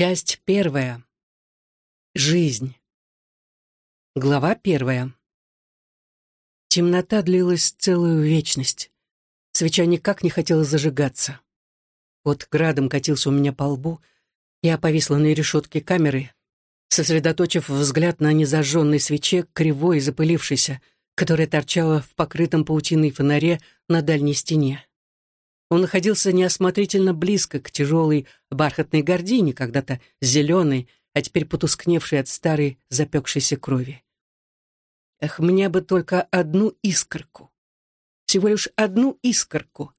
Часть первая. Жизнь. Глава первая. Темнота длилась целую вечность. Свеча никак не хотела зажигаться. Вот градом катился у меня по лбу. Я повисла на решетке камеры, сосредоточив взгляд на незажженной свече, кривой и запылившейся, которая торчала в покрытом паутиной фонаре на дальней стене. Он находился неосмотрительно близко к тяжелой бархатной гордине, когда-то зеленой, а теперь потускневшей от старой запекшейся крови. Эх, мне бы только одну искорку. Всего лишь одну искорку.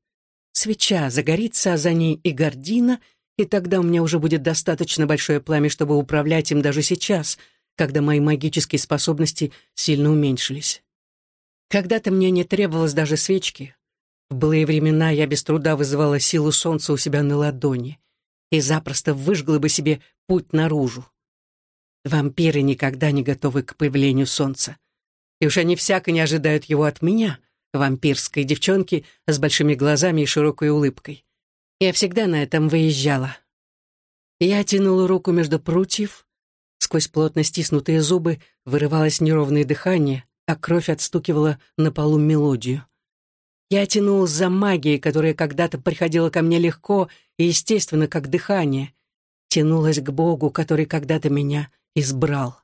Свеча загорится, а за ней и гордина, и тогда у меня уже будет достаточно большое пламя, чтобы управлять им даже сейчас, когда мои магические способности сильно уменьшились. Когда-то мне не требовалось даже свечки, в былые времена я без труда вызывала силу солнца у себя на ладони и запросто выжгла бы себе путь наружу. Вампиры никогда не готовы к появлению солнца. И уж они всяко не ожидают его от меня, вампирской девчонки с большими глазами и широкой улыбкой. Я всегда на этом выезжала. Я тянула руку между прутьев, сквозь плотно стиснутые зубы вырывалось неровное дыхание, а кровь отстукивала на полу мелодию. Я тянулась за магией, которая когда-то приходила ко мне легко и естественно, как дыхание. Тянулась к Богу, который когда-то меня избрал.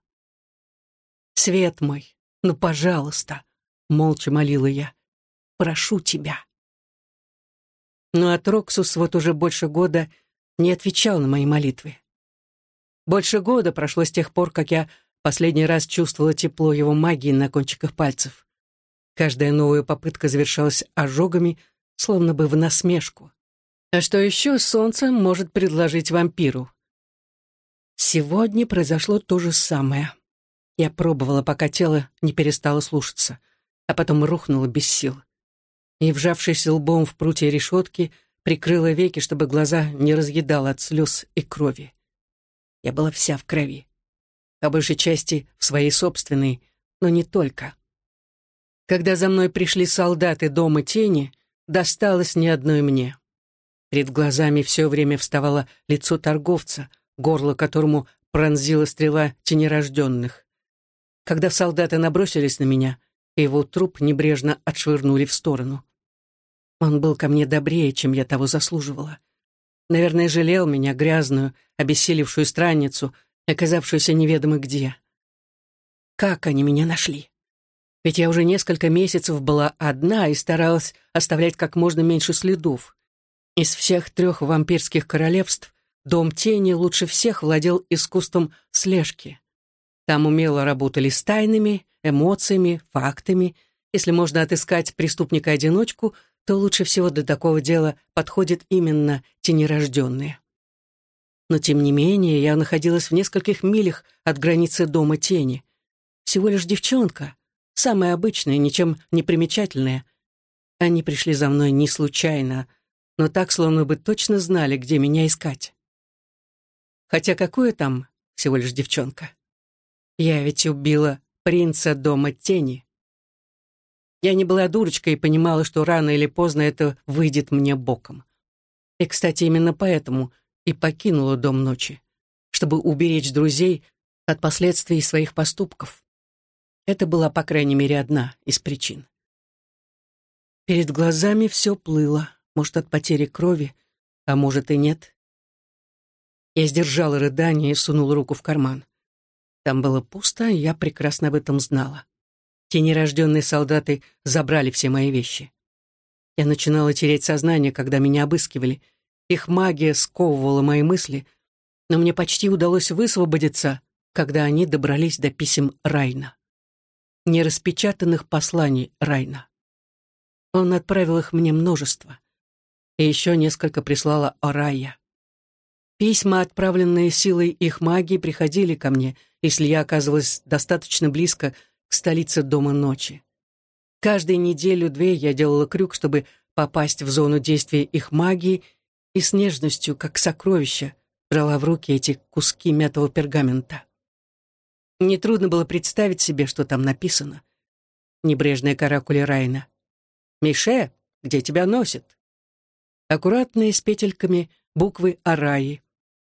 «Свет мой, ну, пожалуйста!» — молча молила я. «Прошу тебя». Но Атроксус вот уже больше года не отвечал на мои молитвы. Больше года прошло с тех пор, как я последний раз чувствовала тепло его магии на кончиках пальцев. Каждая новая попытка завершалась ожогами, словно бы в насмешку. А что еще солнце может предложить вампиру? Сегодня произошло то же самое. Я пробовала, пока тело не перестало слушаться, а потом рухнуло без сил. И, вжавшись лбом в прутья решетки, прикрыла веки, чтобы глаза не разъедало от слез и крови. Я была вся в крови. По большей части в своей собственной, но не только. Когда за мной пришли солдаты дома тени, досталось ни одной мне. Перед глазами все время вставало лицо торговца, горло которому пронзила стрела тенерожденных. Когда солдаты набросились на меня, его труп небрежно отшвырнули в сторону. Он был ко мне добрее, чем я того заслуживала. Наверное, жалел меня, грязную, обессилевшую странницу, оказавшуюся неведомо где. Как они меня нашли? Ведь я уже несколько месяцев была одна и старалась оставлять как можно меньше следов. Из всех трех вампирских королевств Дом Тени лучше всех владел искусством слежки. Там умело работали с тайнами, эмоциями, фактами. Если можно отыскать преступника-одиночку, то лучше всего для такого дела подходят именно тенерожденные. Но, тем не менее, я находилась в нескольких милях от границы Дома Тени. Всего лишь девчонка — самые обычные, ничем не примечательные. Они пришли за мной не случайно, но так, словно бы точно знали, где меня искать. Хотя какое там всего лишь девчонка? Я ведь убила принца дома тени. Я не была дурочкой и понимала, что рано или поздно это выйдет мне боком. И, кстати, именно поэтому и покинула дом ночи, чтобы уберечь друзей от последствий своих поступков. Это была, по крайней мере, одна из причин. Перед глазами все плыло, может, от потери крови, а может и нет. Я сдержала рыдание и сунула руку в карман. Там было пусто, я прекрасно об этом знала. Те нерожденные солдаты забрали все мои вещи. Я начинала терять сознание, когда меня обыскивали. Их магия сковывала мои мысли, но мне почти удалось высвободиться, когда они добрались до писем Райна нераспечатанных посланий Райна. Он отправил их мне множество. И еще несколько прислала Орайя. Письма, отправленные силой их магии, приходили ко мне, если я оказывалась достаточно близко к столице Дома Ночи. Каждую неделю-две я делала крюк, чтобы попасть в зону действия их магии, и с нежностью, как сокровище, брала в руки эти куски мятого пергамента. Нетрудно было представить себе, что там написано. Небрежная каракули Райна. «Мише, где тебя носит?» Аккуратные с петельками буквы Араи.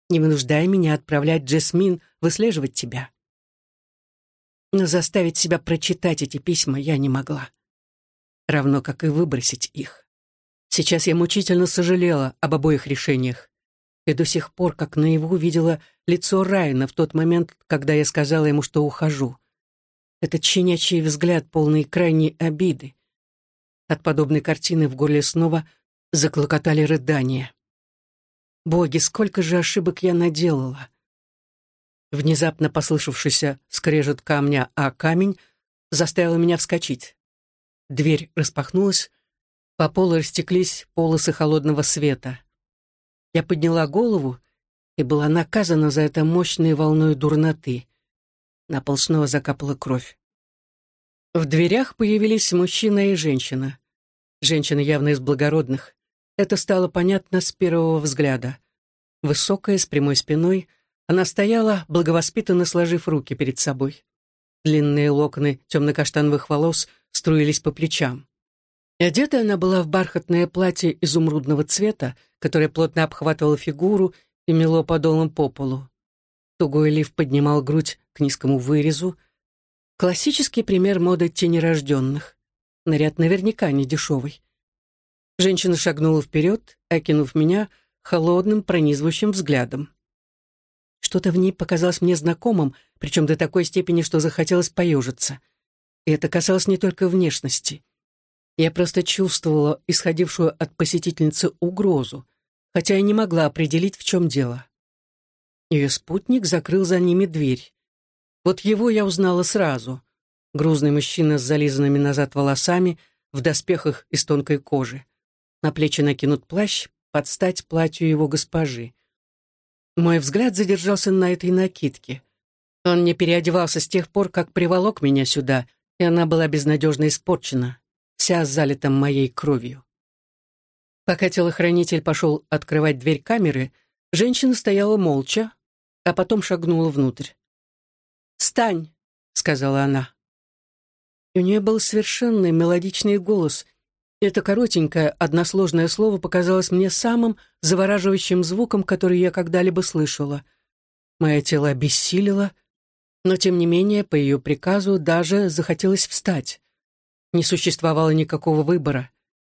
Не вынуждай меня отправлять Джесмин выслеживать тебя. Но заставить себя прочитать эти письма я не могла. Равно как и выбросить их. Сейчас я мучительно сожалела об обоих решениях. И до сих пор, как наяву, видела лицо Райана в тот момент, когда я сказала ему, что ухожу. Этот щенячий взгляд, полный крайней обиды. От подобной картины в горле снова заклокотали рыдания. Боги, сколько же ошибок я наделала! Внезапно послышавшийся скрежет камня, а камень заставил меня вскочить. Дверь распахнулась, по полу растеклись полосы холодного света. Я подняла голову и была наказана за это мощной волной дурноты. На пол снова закапала кровь. В дверях появились мужчина и женщина. Женщина явно из благородных. Это стало понятно с первого взгляда. Высокая, с прямой спиной, она стояла, благовоспитанно сложив руки перед собой. Длинные локоны темно-каштановых волос струились по плечам. Одета она была в бархатное платье изумрудного цвета, которое плотно обхватывало фигуру и мело подолом по полу. Тугой лиф поднимал грудь к низкому вырезу. Классический пример моды тенерожденных. Наряд наверняка не дешевый. Женщина шагнула вперед, окинув меня холодным, пронизывающим взглядом. Что-то в ней показалось мне знакомым, причем до такой степени, что захотелось поежиться. И это касалось не только внешности. Я просто чувствовала исходившую от посетительницы угрозу, хотя и не могла определить, в чем дело. Ее спутник закрыл за ними дверь. Вот его я узнала сразу. Грузный мужчина с зализанными назад волосами, в доспехах из тонкой кожи. На плечи накинут плащ, под стать платью его госпожи. Мой взгляд задержался на этой накидке. Он не переодевался с тех пор, как приволок меня сюда, и она была безнадежно испорчена вся залита моей кровью. Пока телохранитель пошел открывать дверь камеры, женщина стояла молча, а потом шагнула внутрь. «Стань!» — сказала она. И у нее был совершенно мелодичный голос. Это коротенькое, односложное слово показалось мне самым завораживающим звуком, который я когда-либо слышала. Мое тело обессилило, но, тем не менее, по ее приказу даже захотелось встать. Не существовало никакого выбора.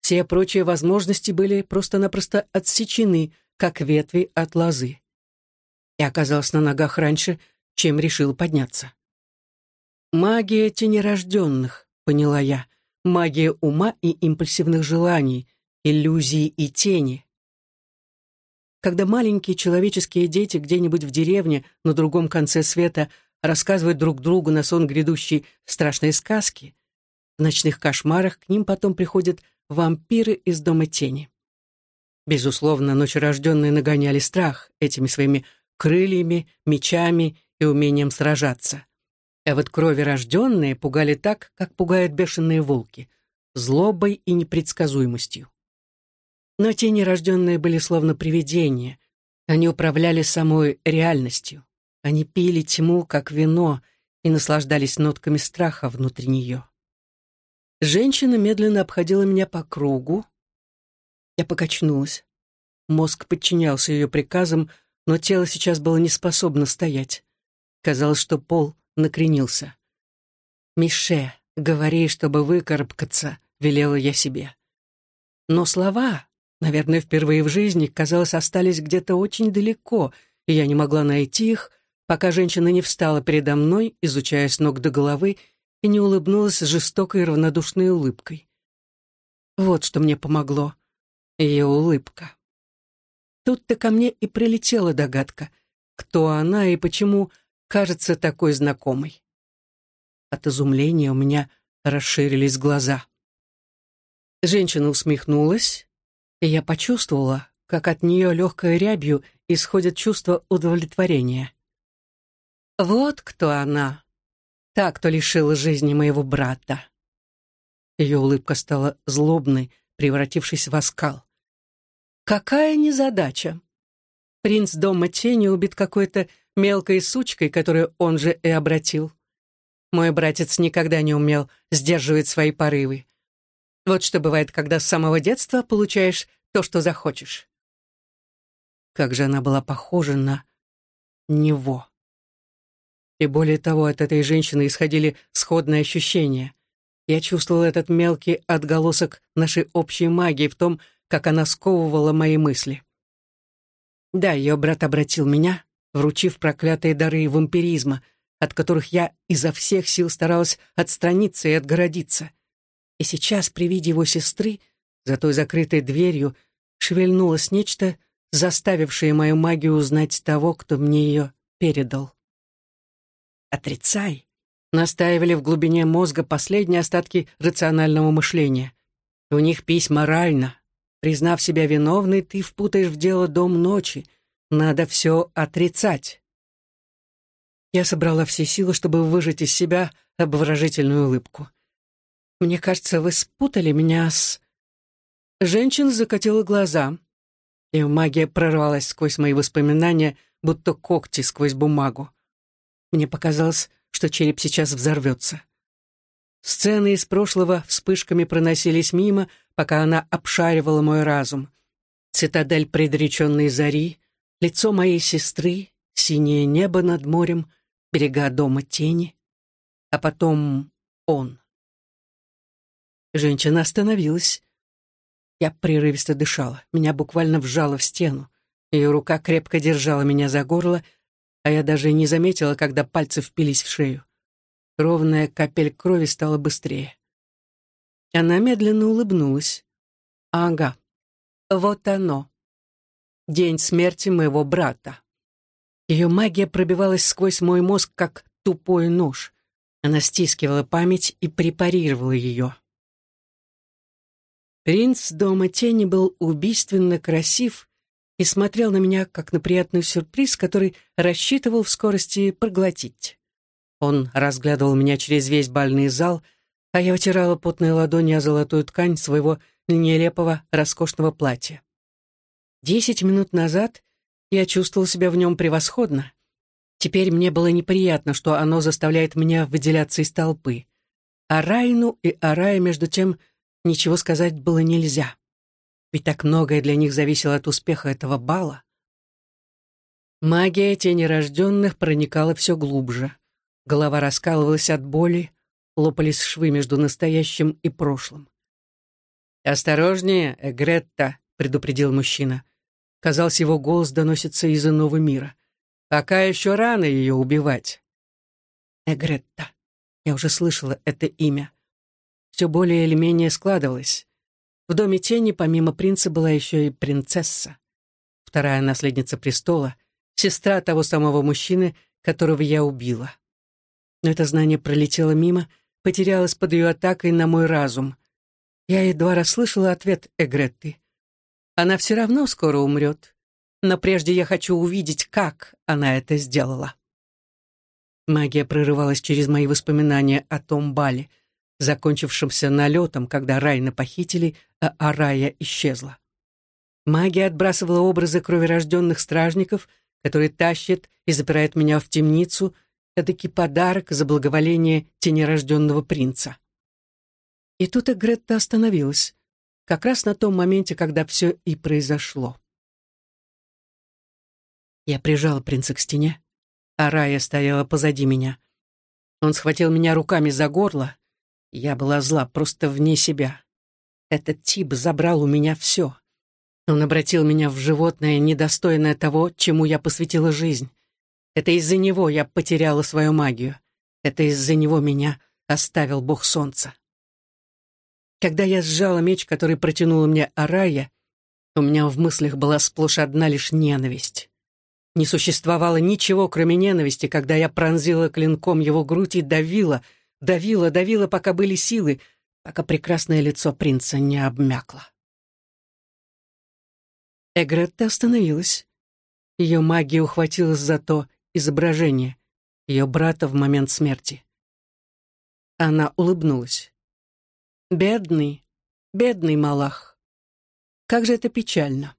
Все прочие возможности были просто-напросто отсечены, как ветви от лозы. И оказалась на ногах раньше, чем решила подняться. «Магия тенерожденных», — поняла я. «Магия ума и импульсивных желаний, иллюзии и тени». Когда маленькие человеческие дети где-нибудь в деревне на другом конце света рассказывают друг другу на сон грядущей страшные сказки, в ночных кошмарах к ним потом приходят вампиры из Дома Тени. Безусловно, ночерожденные нагоняли страх этими своими крыльями, мечами и умением сражаться. А вот крови рожденные пугали так, как пугают бешеные волки, злобой и непредсказуемостью. Но те нерожденные были словно привидения. Они управляли самой реальностью. Они пили тьму, как вино, и наслаждались нотками страха внутри нее. Женщина медленно обходила меня по кругу. Я покачнулась. Мозг подчинялся ее приказам, но тело сейчас было не способно стоять. Казалось, что пол накренился. «Мише, говори, чтобы выкарабкаться», — велела я себе. Но слова, наверное, впервые в жизни, казалось, остались где-то очень далеко, и я не могла найти их, пока женщина не встала передо мной, изучая с ног до головы и не улыбнулась жестокой равнодушной улыбкой. Вот что мне помогло. Ее улыбка. Тут-то ко мне и прилетела догадка, кто она и почему кажется такой знакомой. От изумления у меня расширились глаза. Женщина усмехнулась, и я почувствовала, как от нее легкой рябью исходит чувство удовлетворения. Вот кто она, та, кто лишила жизни моего брата. Ее улыбка стала злобной, превратившись в оскал. Какая незадача! Принц дома тени убит какой-то мелкой сучкой, которую он же и обратил. Мой братец никогда не умел сдерживать свои порывы. Вот что бывает, когда с самого детства получаешь то, что захочешь. Как же она была похожа на него. И более того, от этой женщины исходили сходные ощущения. Я чувствовал этот мелкий отголосок нашей общей магии в том, как она сковывала мои мысли. Да, ее брат обратил меня, вручив проклятые дары вампиризма, от которых я изо всех сил старалась отстраниться и отгородиться. И сейчас при виде его сестры, за той закрытой дверью, шевельнулось нечто, заставившее мою магию узнать того, кто мне ее передал. «Отрицай!» — настаивали в глубине мозга последние остатки рационального мышления. У них письма морально. Признав себя виновной, ты впутаешь в дело дом ночи. Надо все отрицать. Я собрала все силы, чтобы выжать из себя обворожительную улыбку. Мне кажется, вы спутали меня с... Женщина закатила глаза. Ее магия прорвалась сквозь мои воспоминания, будто когти сквозь бумагу. Мне показалось, что череп сейчас взорвется. Сцены из прошлого вспышками проносились мимо, пока она обшаривала мой разум. Цитадель предреченной зари, лицо моей сестры, синее небо над морем, берега дома тени, а потом он. Женщина остановилась. Я прерывисто дышала, меня буквально вжало в стену. Ее рука крепко держала меня за горло, а я даже не заметила, когда пальцы впились в шею. Ровная капель крови стала быстрее. Она медленно улыбнулась. «Ага, вот оно. День смерти моего брата». Ее магия пробивалась сквозь мой мозг, как тупой нож. Она стискивала память и препарировала ее. Принц дома тени был убийственно красив и смотрел на меня, как на приятный сюрприз, который рассчитывал в скорости проглотить. Он разглядывал меня через весь бальный зал — а я вытирала потные ладони о золотую ткань своего нелепого, роскошного платья. Десять минут назад я чувствовал себя в нем превосходно. Теперь мне было неприятно, что оно заставляет меня выделяться из толпы. А Райну и Арае, между тем, ничего сказать было нельзя. Ведь так многое для них зависело от успеха этого бала. Магия тени рожденных проникала все глубже. Голова раскалывалась от боли, лопались швы между настоящим и прошлым. «Осторожнее, Эгретта», — предупредил мужчина. Казалось, его голос доносится из иного мира. «Пока еще рано ее убивать». Эгретта. Я уже слышала это имя. Все более или менее складывалось. В доме тени помимо принца была еще и принцесса. Вторая наследница престола, сестра того самого мужчины, которого я убила. Но это знание пролетело мимо, потерялась под ее атакой на мой разум. Я едва расслышала ответ Эгретты. Она все равно скоро умрет, но прежде я хочу увидеть, как она это сделала. Магия прорывалась через мои воспоминания о том бале, закончившемся налетом, когда Райна похитили, а Арая исчезла. Магия отбрасывала образы кроверожденных стражников, которые тащат и запирают меня в темницу — эдакий подарок за благоволение тенерожденного принца. И тут и Гретта остановилась, как раз на том моменте, когда все и произошло. Я прижала принца к стене, а Рая стояла позади меня. Он схватил меня руками за горло. Я была зла, просто вне себя. Этот тип забрал у меня все. Он обратил меня в животное, недостойное того, чему я посвятила жизнь. Это из-за него я потеряла свою магию. Это из-за него меня оставил бог солнца. Когда я сжала меч, который протянула мне Арая, у меня в мыслях была сплошь одна лишь ненависть. Не существовало ничего, кроме ненависти, когда я пронзила клинком его грудь и давила, давила, давила, пока были силы, пока прекрасное лицо принца не обмякло. Эгретта остановилась. Ее магия ухватилась за то, изображение ее брата в момент смерти. Она улыбнулась. «Бедный, бедный Малах. Как же это печально».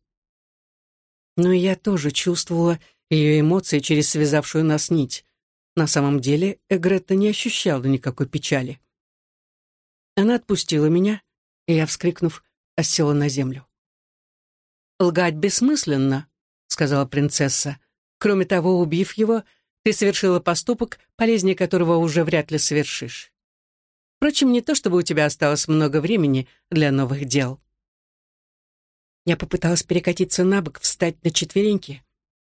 Но я тоже чувствовала ее эмоции через связавшую нас нить. На самом деле Эгретта не ощущала никакой печали. Она отпустила меня, и я, вскрикнув, осела на землю. «Лгать бессмысленно», — сказала принцесса. Кроме того, убив его, ты совершила поступок, полезнее которого уже вряд ли совершишь. Впрочем, не то чтобы у тебя осталось много времени для новых дел. Я попыталась перекатиться на бок, встать на четвереньки,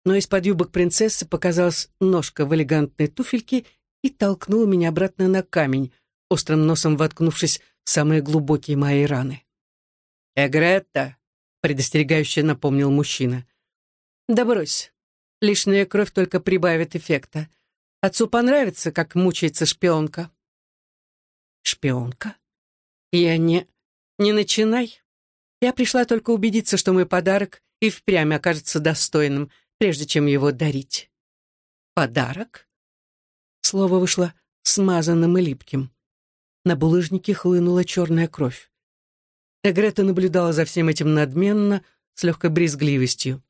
но из-под юбок принцессы показалась ножка в элегантной туфельке и толкнула меня обратно на камень, острым носом воткнувшись в самые глубокие мои раны. «Эгретта!» — предостерегающе напомнил мужчина. «Да брось. Лишняя кровь только прибавит эффекта. Отцу понравится, как мучается шпионка». «Шпионка? Я не... Не начинай. Я пришла только убедиться, что мой подарок и впрямь окажется достойным, прежде чем его дарить». «Подарок?» Слово вышло смазанным и липким. На булыжнике хлынула черная кровь. Эгрета наблюдала за всем этим надменно, с легкой брезгливостью.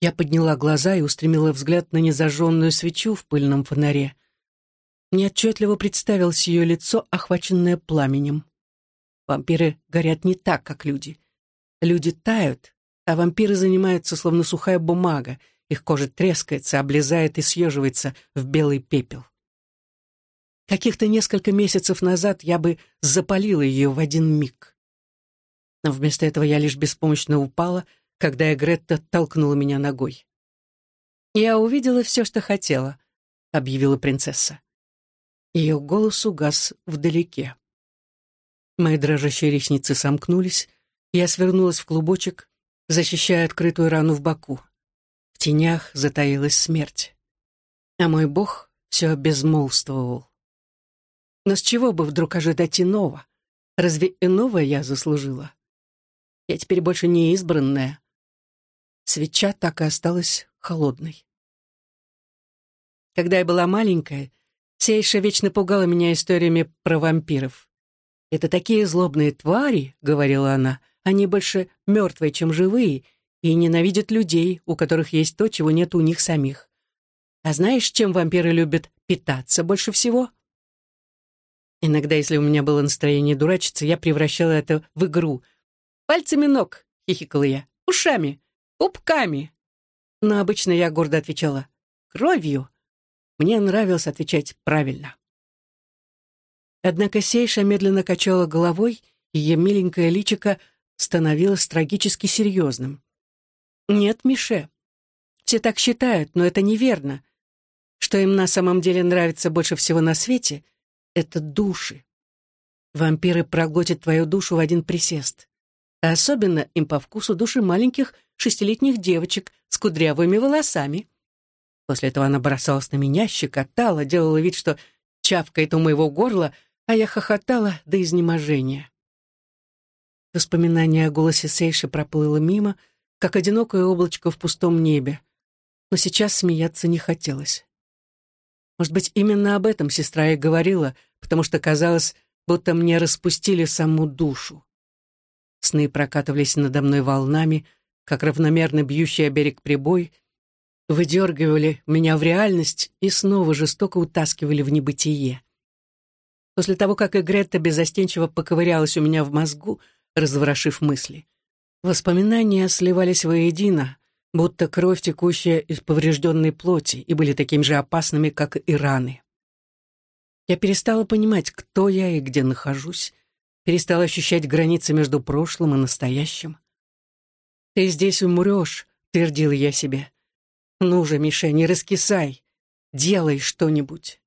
Я подняла глаза и устремила взгляд на незажженную свечу в пыльном фонаре. Мне отчетливо представилось ее лицо, охваченное пламенем. Вампиры горят не так, как люди. Люди тают, а вампиры занимаются словно сухая бумага, их кожа трескается, облезает и съеживается в белый пепел. Каких-то несколько месяцев назад я бы запалила ее в один миг. Но вместо этого я лишь беспомощно упала, когда Эгретта толкнула меня ногой. «Я увидела все, что хотела», — объявила принцесса. Ее голос угас вдалеке. Мои дрожащие ресницы сомкнулись, я свернулась в клубочек, защищая открытую рану в боку. Тенях затаилась смерть. А мой бог все безмолвствовал. Но с чего бы вдруг ожидать иного? Разве иного я заслужила? Я теперь больше не избранная. Свеча так и осталась холодной. Когда я была маленькая, Сейша вечно пугала меня историями про вампиров. «Это такие злобные твари», — говорила она, — «они больше мертвые, чем живые, и ненавидят людей, у которых есть то, чего нет у них самих. А знаешь, чем вампиры любят питаться больше всего?» Иногда, если у меня было настроение дурачиться, я превращала это в игру. «Пальцами ног!» — хихикала я. «Ушами! Пупками!» Но обычно я гордо отвечала. «Кровью!» Мне нравилось отвечать правильно. Однако Сейша медленно качала головой, и ее миленькое личико становилось трагически серьезным. «Нет, Мише. Все так считают, но это неверно. Что им на самом деле нравится больше всего на свете — это души. Вампиры проглотят твою душу в один присест. А особенно им по вкусу души маленьких шестилетних девочек с кудрявыми волосами. После этого она бросалась на меня, щекотала, делала вид, что чавкает у моего горла, а я хохотала до изнеможения. Воспоминание о голосе Сейши проплыло мимо, как одинокое облачко в пустом небе. Но сейчас смеяться не хотелось. Может быть, именно об этом сестра и говорила, потому что казалось, будто мне распустили саму душу. Сны прокатывались надо мной волнами, как равномерно бьющий о берег прибой, выдергивали меня в реальность и снова жестоко утаскивали в небытие. После того, как Игретта безостенчиво поковырялась у меня в мозгу, разворошив мысли, воспоминания сливались воедино, будто кровь, текущая из поврежденной плоти, и были такими же опасными, как и раны. Я перестала понимать, кто я и где нахожусь, перестала ощущать границы между прошлым и настоящим. «Ты здесь умрешь», — твердила я себе. «Ну же, Миша, не раскисай, делай что-нибудь».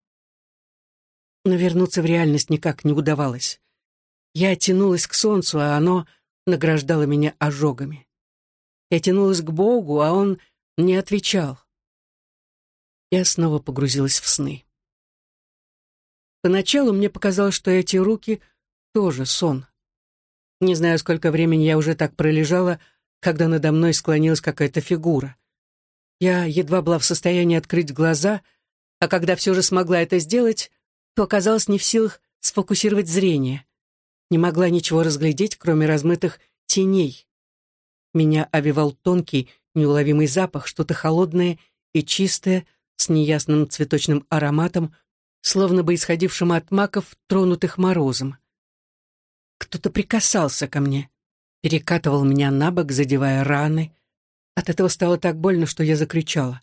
Но вернуться в реальность никак не удавалось. Я тянулась к солнцу, а оно награждало меня ожогами. Я тянулась к Богу, а он не отвечал. Я снова погрузилась в сны. Поначалу мне показалось, что эти руки тоже сон. Не знаю, сколько времени я уже так пролежала, когда надо мной склонилась какая-то фигура. Я едва была в состоянии открыть глаза, а когда все же смогла это сделать, то оказалась не в силах сфокусировать зрение. Не могла ничего разглядеть, кроме размытых теней. Меня овивал тонкий, неуловимый запах, что-то холодное и чистое, с неясным цветочным ароматом, словно бы исходившим от маков, тронутых морозом. Кто-то прикасался ко мне, перекатывал меня на бок, задевая раны. От этого стало так больно, что я закричала.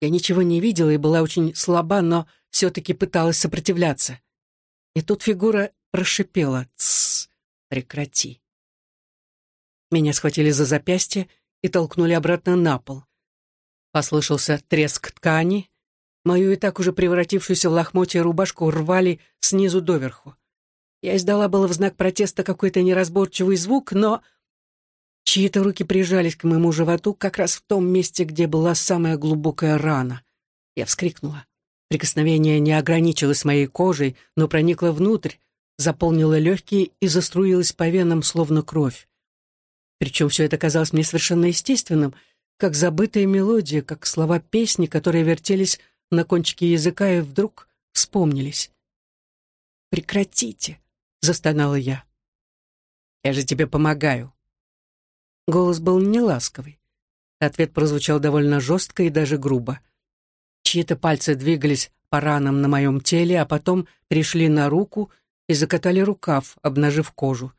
Я ничего не видела и была очень слаба, но все-таки пыталась сопротивляться. И тут фигура прошипела «Тссс, прекрати». Меня схватили за запястье и толкнули обратно на пол. Послышался треск ткани. Мою и так уже превратившуюся в лохмотье рубашку рвали снизу доверху. Я издала было в знак протеста какой-то неразборчивый звук, но... Чьи-то руки прижались к моему животу как раз в том месте, где была самая глубокая рана. Я вскрикнула. Прикосновение не ограничилось моей кожей, но проникло внутрь, заполнило легкие и заструилось по венам, словно кровь. Причем все это казалось мне совершенно естественным, как забытая мелодия, как слова песни, которые вертелись на кончике языка и вдруг вспомнились. «Прекратите!» — застонала я. «Я же тебе помогаю». Голос был неласковый. Ответ прозвучал довольно жестко и даже грубо. Чьи-то пальцы двигались по ранам на моем теле, а потом пришли на руку и закатали рукав, обнажив кожу.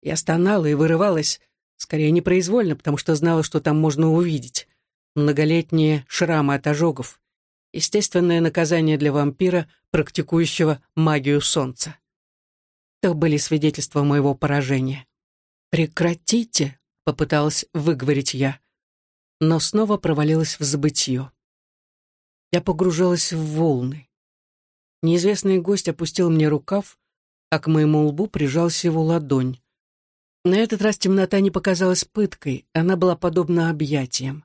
Я стонала и вырывалась, скорее непроизвольно, потому что знала, что там можно увидеть. Многолетние шрамы от ожогов. Естественное наказание для вампира, практикующего магию солнца. То были свидетельства моего поражения. «Прекратите!» — попыталась выговорить я, но снова провалилась в забытье. Я погружалась в волны. Неизвестный гость опустил мне рукав, а к моему лбу прижался его ладонь. На этот раз темнота не показалась пыткой, она была подобна объятиям.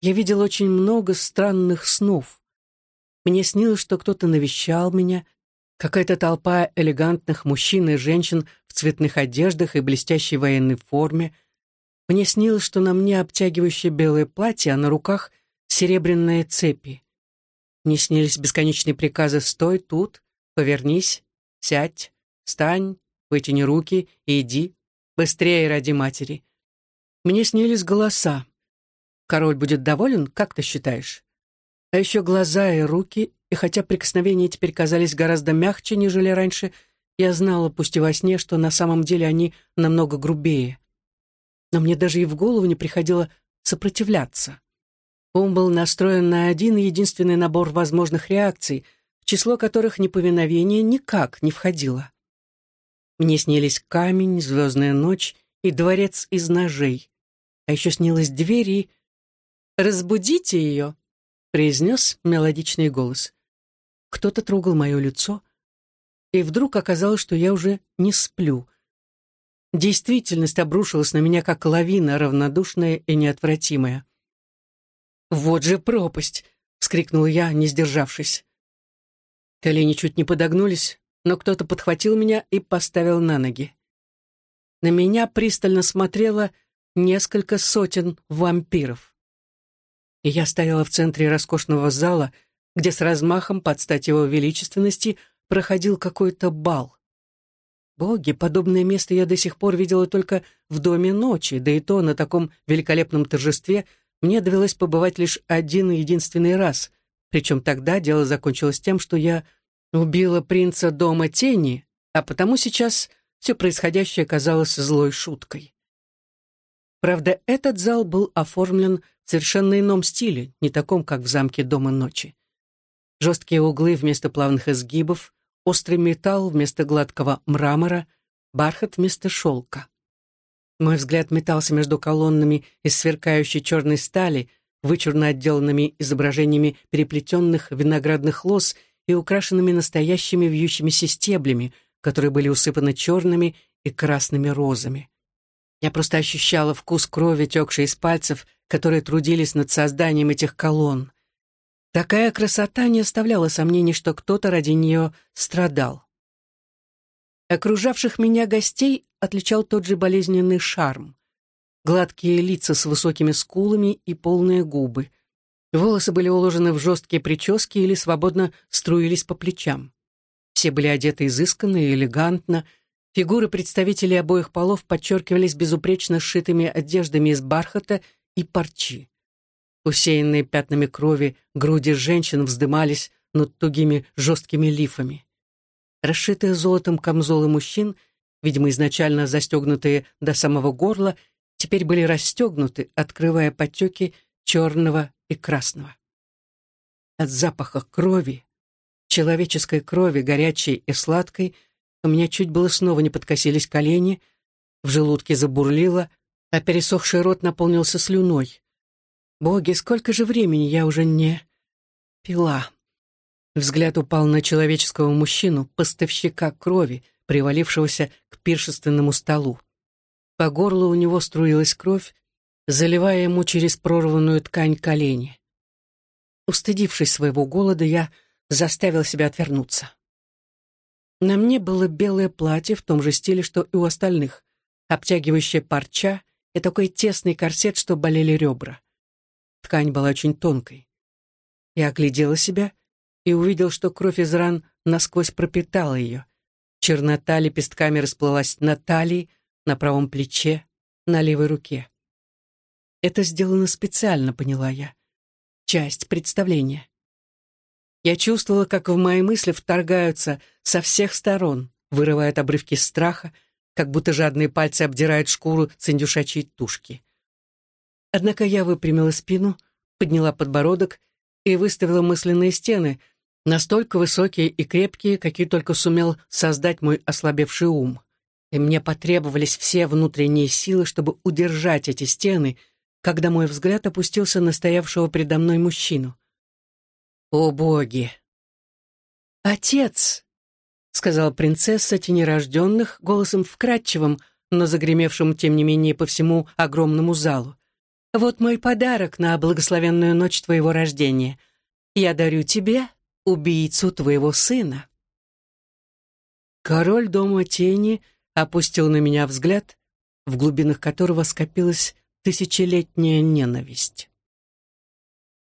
Я видел очень много странных снов. Мне снилось, что кто-то навещал меня, какая-то толпа элегантных мужчин и женщин в цветных одеждах и блестящей военной форме. Мне снилось, что на мне обтягивающее белое платье, а на руках серебряные цепи. Мне снились бесконечные приказы «стой тут», «повернись», «сядь», «встань», «вытяни руки» и «иди», «быстрее ради матери». Мне снились голоса. Король будет доволен, как ты считаешь? А еще глаза и руки, и хотя прикосновения теперь казались гораздо мягче, нежели раньше, я знала, пусть и во сне, что на самом деле они намного грубее. Но мне даже и в голову не приходило сопротивляться. Ум был настроен на один единственный набор возможных реакций, в число которых неповиновение никак не входило. Мне снились камень, звездная ночь и дворец из ножей. А еще снилась дверь и... «Разбудите ее!» — произнес мелодичный голос. Кто-то трогал мое лицо, и вдруг оказалось, что я уже не сплю. Действительность обрушилась на меня, как лавина, равнодушная и неотвратимая. «Вот же пропасть!» — вскрикнул я, не сдержавшись. Колени чуть не подогнулись, но кто-то подхватил меня и поставил на ноги. На меня пристально смотрело несколько сотен вампиров. И я стояла в центре роскошного зала, где с размахом под стать его величественности проходил какой-то бал. Боги, подобное место я до сих пор видела только в Доме ночи, да и то на таком великолепном торжестве — мне довелось побывать лишь один и единственный раз, причем тогда дело закончилось тем, что я убила принца Дома Тени, а потому сейчас все происходящее казалось злой шуткой. Правда, этот зал был оформлен в совершенно ином стиле, не таком, как в замке Дома Ночи. Жесткие углы вместо плавных изгибов, острый металл вместо гладкого мрамора, бархат вместо шелка. Мой взгляд метался между колоннами из сверкающей черной стали, вычурно отделанными изображениями переплетенных виноградных лоз и украшенными настоящими вьющимися стеблями, которые были усыпаны черными и красными розами. Я просто ощущала вкус крови, текшей из пальцев, которые трудились над созданием этих колонн. Такая красота не оставляла сомнений, что кто-то ради нее страдал. Окружавших меня гостей отличал тот же болезненный шарм. Гладкие лица с высокими скулами и полные губы. Волосы были уложены в жесткие прически или свободно струились по плечам. Все были одеты изысканно и элегантно. Фигуры представителей обоих полов подчеркивались безупречно сшитыми одеждами из бархата и парчи. Усеянные пятнами крови груди женщин вздымались над тугими жесткими лифами. Расшитые золотом камзолы мужчин, видимо, изначально застегнутые до самого горла, теперь были расстегнуты, открывая потеки черного и красного. от запаха крови, человеческой крови, горячей и сладкой, у меня чуть было снова не подкосились колени, в желудке забурлило, а пересохший рот наполнился слюной. Боги, сколько же времени я уже не пила. Взгляд упал на человеческого мужчину, поставщика крови, привалившегося к пиршественному столу. По горлу у него струилась кровь, заливая ему через прорванную ткань колени. Устыдившись своего голода, я заставил себя отвернуться. На мне было белое платье в том же стиле, что и у остальных, обтягивающая парча и такой тесный корсет, что болели ребра. Ткань была очень тонкой. Я оглядела себя и увидел, что кровь из ран насквозь пропитала ее. Чернота лепестками расплылась на талии, на правом плече, на левой руке. Это сделано специально, поняла я. Часть представления. Я чувствовала, как в мои мысли вторгаются со всех сторон, вырывают обрывки страха, как будто жадные пальцы обдирают шкуру с индюшачьей тушки. Однако я выпрямила спину, подняла подбородок и выставила мысленные стены, настолько высокие и крепкие, какие только сумел создать мой ослабевший ум. И мне потребовались все внутренние силы, чтобы удержать эти стены, когда мой взгляд опустился на стоявшего передо мной мужчину. «О, боги!» «Отец!» — сказала принцесса тенерожденных голосом вкрадчивым, но загремевшим, тем не менее, по всему огромному залу. «Вот мой подарок на благословенную ночь твоего рождения. Я дарю тебе убийцу твоего сына». Король дома тени опустил на меня взгляд, в глубинах которого скопилась тысячелетняя ненависть.